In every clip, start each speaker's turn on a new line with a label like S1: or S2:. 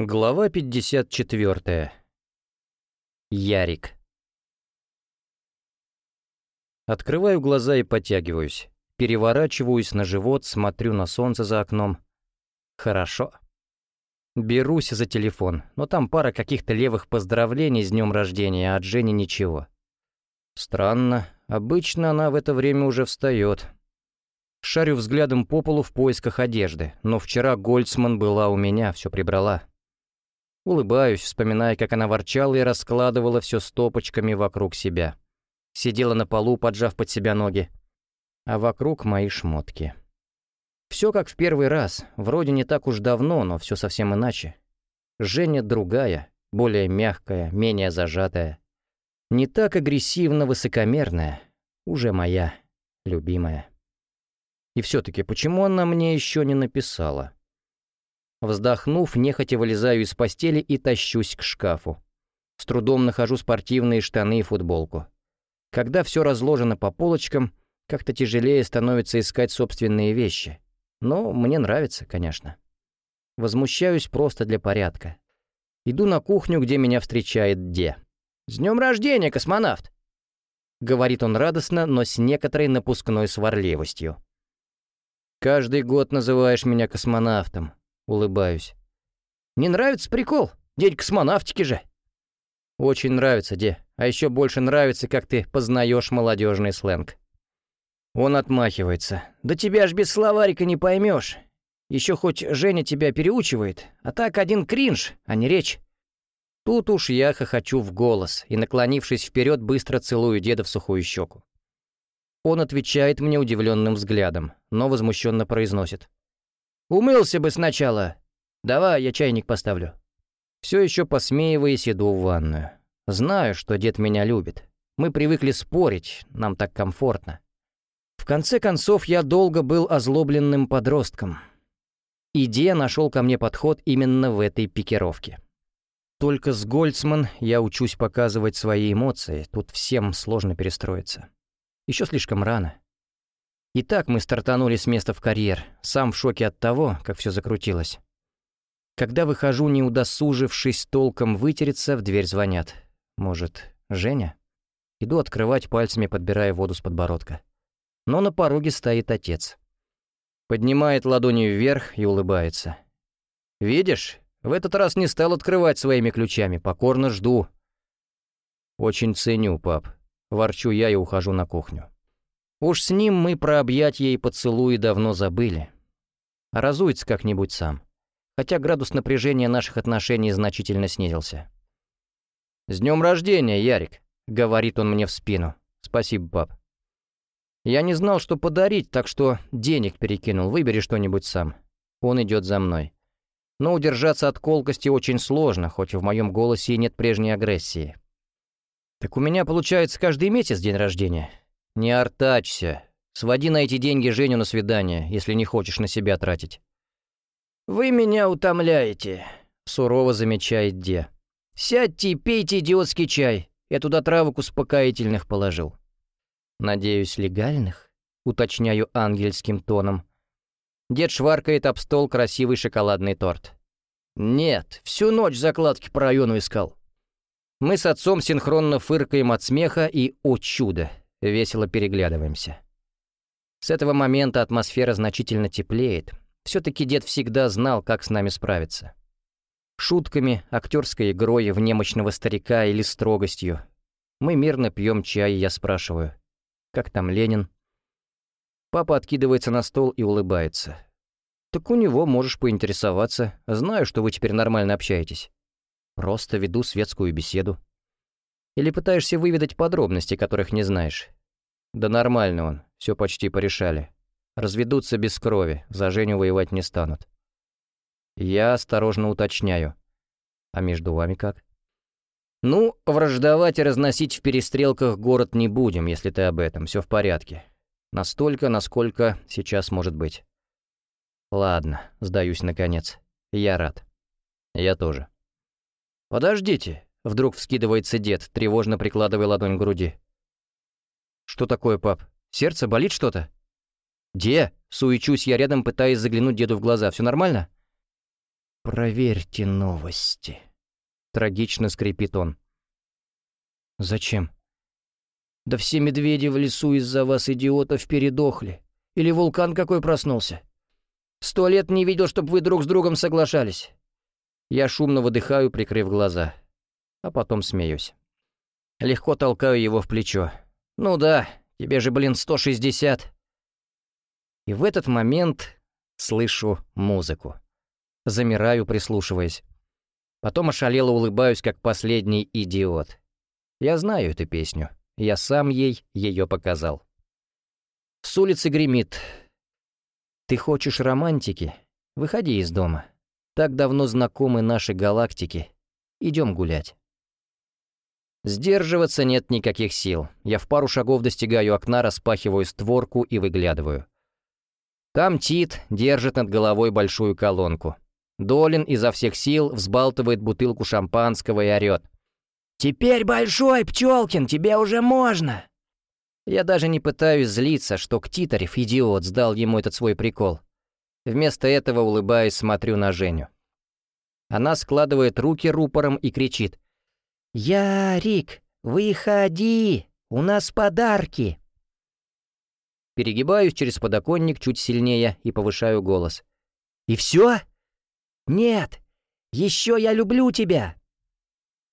S1: Глава 54. Ярик. Открываю глаза и подтягиваюсь. Переворачиваюсь на живот, смотрю на солнце за окном. Хорошо. Берусь за телефон, но там пара каких-то левых поздравлений с днем рождения, а от Жени ничего. Странно, обычно она в это время уже встает. Шарю взглядом по полу в поисках одежды, но вчера Гольцман была у меня, все прибрала. Улыбаюсь, вспоминая, как она ворчала и раскладывала все стопочками вокруг себя. Сидела на полу, поджав под себя ноги. А вокруг мои шмотки. Все как в первый раз, вроде не так уж давно, но все совсем иначе. Женя другая, более мягкая, менее зажатая. Не так агрессивно высокомерная, уже моя, любимая. И все-таки, почему она мне еще не написала? Вздохнув, нехотя вылезаю из постели и тащусь к шкафу. С трудом нахожу спортивные штаны и футболку. Когда все разложено по полочкам, как-то тяжелее становится искать собственные вещи. Но мне нравится, конечно. Возмущаюсь просто для порядка. Иду на кухню, где меня встречает Де. «С днем рождения, космонавт!» Говорит он радостно, но с некоторой напускной сварливостью. «Каждый год называешь меня космонавтом», Улыбаюсь. «Не нравится прикол? День космонавтики же!» «Очень нравится, Де. А еще больше нравится, как ты познаешь молодежный сленг». Он отмахивается. «Да тебя ж без словарика не поймешь. Еще хоть Женя тебя переучивает, а так один кринж, а не речь». Тут уж я хохочу в голос и, наклонившись вперед, быстро целую деда в сухую щеку. Он отвечает мне удивленным взглядом, но возмущенно произносит. Умылся бы сначала. Давай, я чайник поставлю. Все еще посмеиваясь, иду в ванную. Знаю, что дед меня любит. Мы привыкли спорить, нам так комфортно. В конце концов, я долго был озлобленным подростком. Идея нашел ко мне подход именно в этой пикировке. Только с Гольцман я учусь показывать свои эмоции, тут всем сложно перестроиться. Еще слишком рано. И так мы стартанули с места в карьер, сам в шоке от того, как все закрутилось. Когда выхожу, не удосужившись толком вытереться, в дверь звонят. Может, Женя? Иду открывать пальцами, подбирая воду с подбородка. Но на пороге стоит отец. Поднимает ладони вверх и улыбается. «Видишь, в этот раз не стал открывать своими ключами, покорно жду». «Очень ценю, пап». Ворчу я и ухожу на кухню. Уж с ним мы про объятья и поцелуи давно забыли. Разуется как-нибудь сам. Хотя градус напряжения наших отношений значительно снизился. «С днем рождения, Ярик!» — говорит он мне в спину. «Спасибо, пап». Я не знал, что подарить, так что денег перекинул. Выбери что-нибудь сам. Он идет за мной. Но удержаться от колкости очень сложно, хоть в моем голосе и нет прежней агрессии. «Так у меня получается каждый месяц день рождения. «Не артачься. Своди на эти деньги Женю на свидание, если не хочешь на себя тратить».
S2: «Вы меня утомляете», —
S1: сурово замечает Де.
S2: «Сядьте и пейте идиотский чай. Я туда травок успокоительных положил».
S1: «Надеюсь, легальных?» — уточняю ангельским тоном. Дед шваркает об стол красивый шоколадный торт.
S2: «Нет, всю ночь закладки по району искал».
S1: Мы с отцом синхронно фыркаем от смеха и, о чудо, весело переглядываемся. С этого момента атмосфера значительно теплеет. Все-таки дед всегда знал, как с нами справиться. Шутками, актерской игрой в немощного старика или строгостью. Мы мирно пьем чай, и я спрашиваю, «Как там Ленин?» Папа откидывается на стол и улыбается. «Так у него можешь поинтересоваться. Знаю, что вы теперь нормально общаетесь. Просто веду светскую беседу». Или пытаешься выведать подробности, которых не знаешь? Да нормально он, все почти порешали. Разведутся без крови, за Женю воевать не станут. Я осторожно уточняю. А между вами как? Ну, враждовать и разносить в перестрелках город не будем, если ты об этом, все в порядке. Настолько, насколько сейчас может быть. Ладно, сдаюсь наконец. Я рад. Я тоже. Подождите, Вдруг вскидывается дед, тревожно прикладывая ладонь к груди. «Что такое, пап? Сердце болит что-то?» «Де?» — суечусь я рядом, пытаясь заглянуть деду в глаза. «Все нормально?»
S2: проверьте новости», — трагично скрипит он. «Зачем?» «Да все медведи в лесу из-за вас, идиотов, передохли. Или вулкан какой проснулся. Сто лет не видел, чтобы вы друг с другом соглашались». Я шумно выдыхаю, прикрыв глаза. А потом смеюсь. Легко толкаю его в плечо. «Ну да, тебе же, блин, 160». И в этот момент слышу музыку. Замираю, прислушиваясь. Потом ошалело улыбаюсь, как последний идиот. Я знаю эту песню. Я сам ей ее показал. С улицы гремит. «Ты хочешь романтики? Выходи из дома. Так давно знакомы наши галактики. Идем гулять». Сдерживаться нет никаких сил. Я в пару шагов достигаю окна, распахиваю створку и выглядываю. Там Тит держит над головой большую колонку. Долин изо всех сил взбалтывает бутылку шампанского и орёт. «Теперь большой, Пчелкин, тебе уже можно!» Я даже не пытаюсь злиться, что Ктитарев, идиот, сдал ему этот свой прикол. Вместо этого, улыбаясь, смотрю на Женю. Она складывает руки рупором и кричит. «Ярик, выходи! У нас подарки!» Перегибаюсь через подоконник чуть сильнее и повышаю голос. «И все? Нет! Еще я люблю тебя!»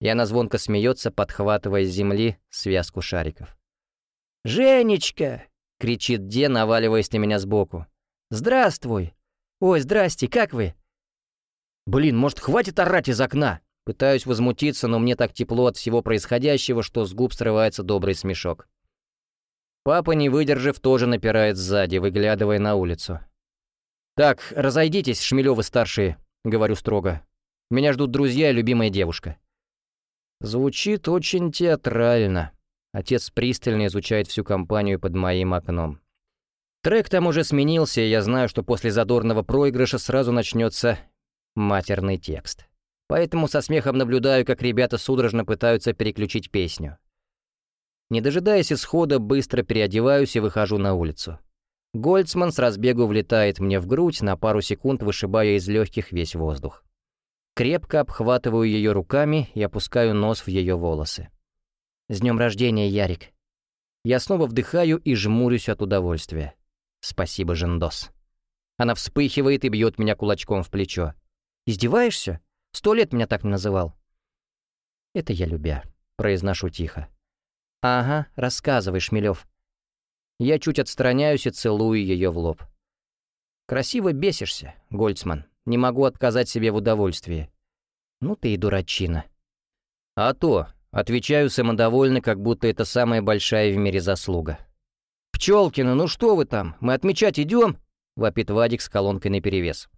S2: И она звонко смеется, подхватывая с земли связку шариков. «Женечка!» — кричит Де, наваливаясь на меня сбоку. «Здравствуй! Ой, здрасте, как вы?» «Блин, может, хватит орать из окна?» Пытаюсь возмутиться, но мне так тепло от всего происходящего, что с губ срывается добрый смешок. Папа, не выдержав, тоже напирает сзади, выглядывая на улицу. «Так, разойдитесь, Шмелёвы-старшие», — говорю строго. «Меня ждут друзья и любимая девушка». Звучит очень театрально. Отец пристально изучает всю компанию под моим окном. Трек там уже сменился, и я знаю, что после задорного проигрыша сразу начнется матерный текст. Поэтому со смехом наблюдаю, как ребята судорожно пытаются переключить песню. Не дожидаясь исхода, быстро переодеваюсь и выхожу на улицу. Гольцман с разбегу влетает мне в грудь, на пару секунд вышибая из легких весь воздух. Крепко обхватываю ее руками и опускаю нос в ее волосы. «С днем рождения, Ярик!» Я снова вдыхаю и жмурюсь от удовольствия. «Спасибо, Жендос!» Она вспыхивает и бьет меня кулачком в плечо. «Издеваешься? Сто лет меня так не называл». «Это я любя», — произношу тихо. «Ага, рассказывай, Шмелев». Я чуть отстраняюсь и целую ее в лоб. «Красиво бесишься, Гольцман. Не могу отказать себе в удовольствии». «Ну ты и дурачина». «А то», — отвечаю самодовольно, как будто это самая большая в мире заслуга. «Пчелкина, ну что вы там? Мы отмечать идем?» — вопит Вадик с колонкой наперевес.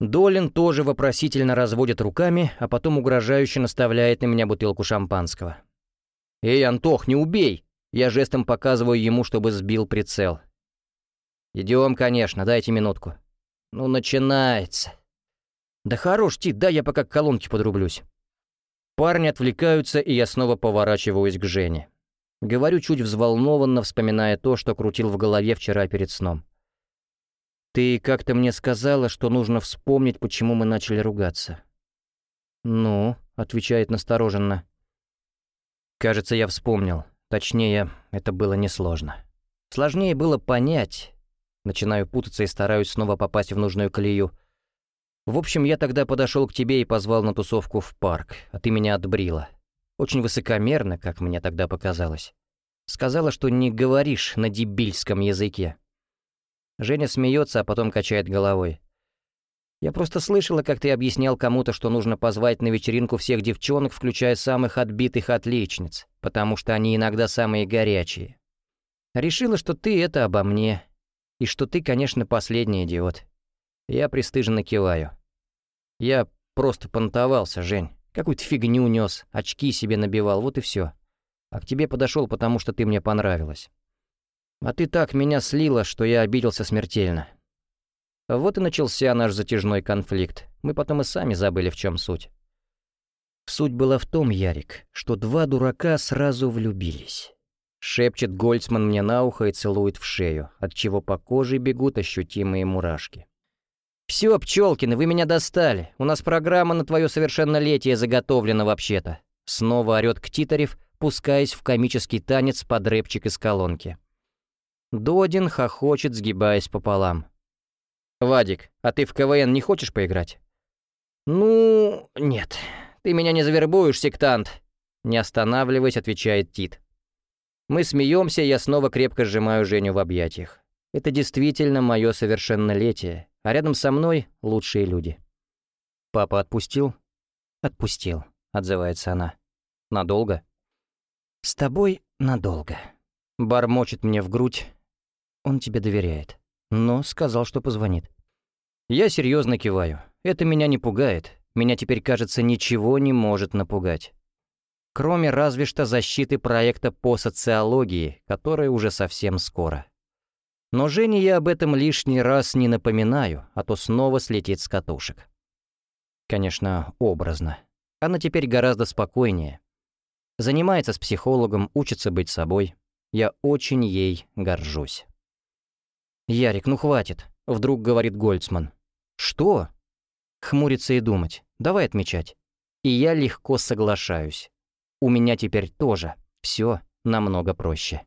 S2: Долин тоже вопросительно разводит руками, а потом угрожающе наставляет на меня бутылку шампанского. «Эй, Антох, не убей!» Я жестом показываю ему, чтобы сбил прицел. «Идем, конечно, дайте минутку». «Ну, начинается». «Да хорош, Тит, да я пока к колонке подрублюсь». Парни отвлекаются, и я снова поворачиваюсь к Жене. Говорю чуть взволнованно, вспоминая то, что крутил в голове вчера перед сном. «Ты как-то мне сказала, что нужно вспомнить, почему мы начали ругаться». «Ну», — отвечает настороженно. «Кажется, я вспомнил. Точнее, это было несложно. Сложнее было понять. Начинаю путаться и стараюсь снова попасть в нужную колею. В общем, я тогда подошел к тебе и позвал на тусовку в парк, а ты меня отбрила. Очень высокомерно, как мне тогда показалось. Сказала, что не говоришь на дебильском языке. Женя смеется, а потом качает головой. «Я просто слышала, как ты объяснял кому-то, что нужно позвать на вечеринку всех девчонок, включая самых отбитых отличниц, потому что они иногда самые горячие. Решила, что ты это обо мне, и что ты, конечно, последний идиот. Я пристыженно киваю. Я просто понтовался, Жень. Какую-то фигню нес, очки себе набивал, вот и все. А к тебе подошел, потому что ты мне понравилась. А ты так меня слила, что я обиделся смертельно. Вот и начался наш затяжной конфликт. Мы потом и сами забыли, в чем суть. Суть была в том, Ярик, что два дурака сразу влюбились. Шепчет Гольцман мне на ухо и целует в шею, от чего по коже бегут ощутимые мурашки.
S1: «Все, Пчелкины, вы меня достали. У нас программа на твое совершеннолетие заготовлена вообще-то». Снова орет Ктитарев, пускаясь в комический танец под рэпчик из колонки. Додин хохочет, сгибаясь пополам. «Вадик, а ты в КВН не хочешь поиграть?» «Ну, нет. Ты меня не завербуешь, сектант!» Не останавливаясь, отвечает Тит. Мы смеемся, я снова крепко сжимаю Женю в объятиях. Это действительно мое совершеннолетие, а рядом со мной лучшие люди. «Папа отпустил?» «Отпустил», — отзывается она. «Надолго?» «С тобой надолго». Бормочет мне в грудь. Он тебе доверяет. Но сказал, что позвонит. Я серьезно киваю. Это меня не пугает. Меня теперь, кажется, ничего не может напугать. Кроме разве что защиты проекта по социологии, которая уже совсем скоро. Но Жене я об этом лишний раз не напоминаю, а то снова слетит с катушек. Конечно, образно. Она теперь гораздо спокойнее. Занимается с психологом, учится быть собой. Я очень ей горжусь. «Ярик, ну хватит», — вдруг говорит Гольцман. «Что?» Хмуриться и думать. Давай отмечать. И я легко соглашаюсь. У меня теперь тоже все намного проще.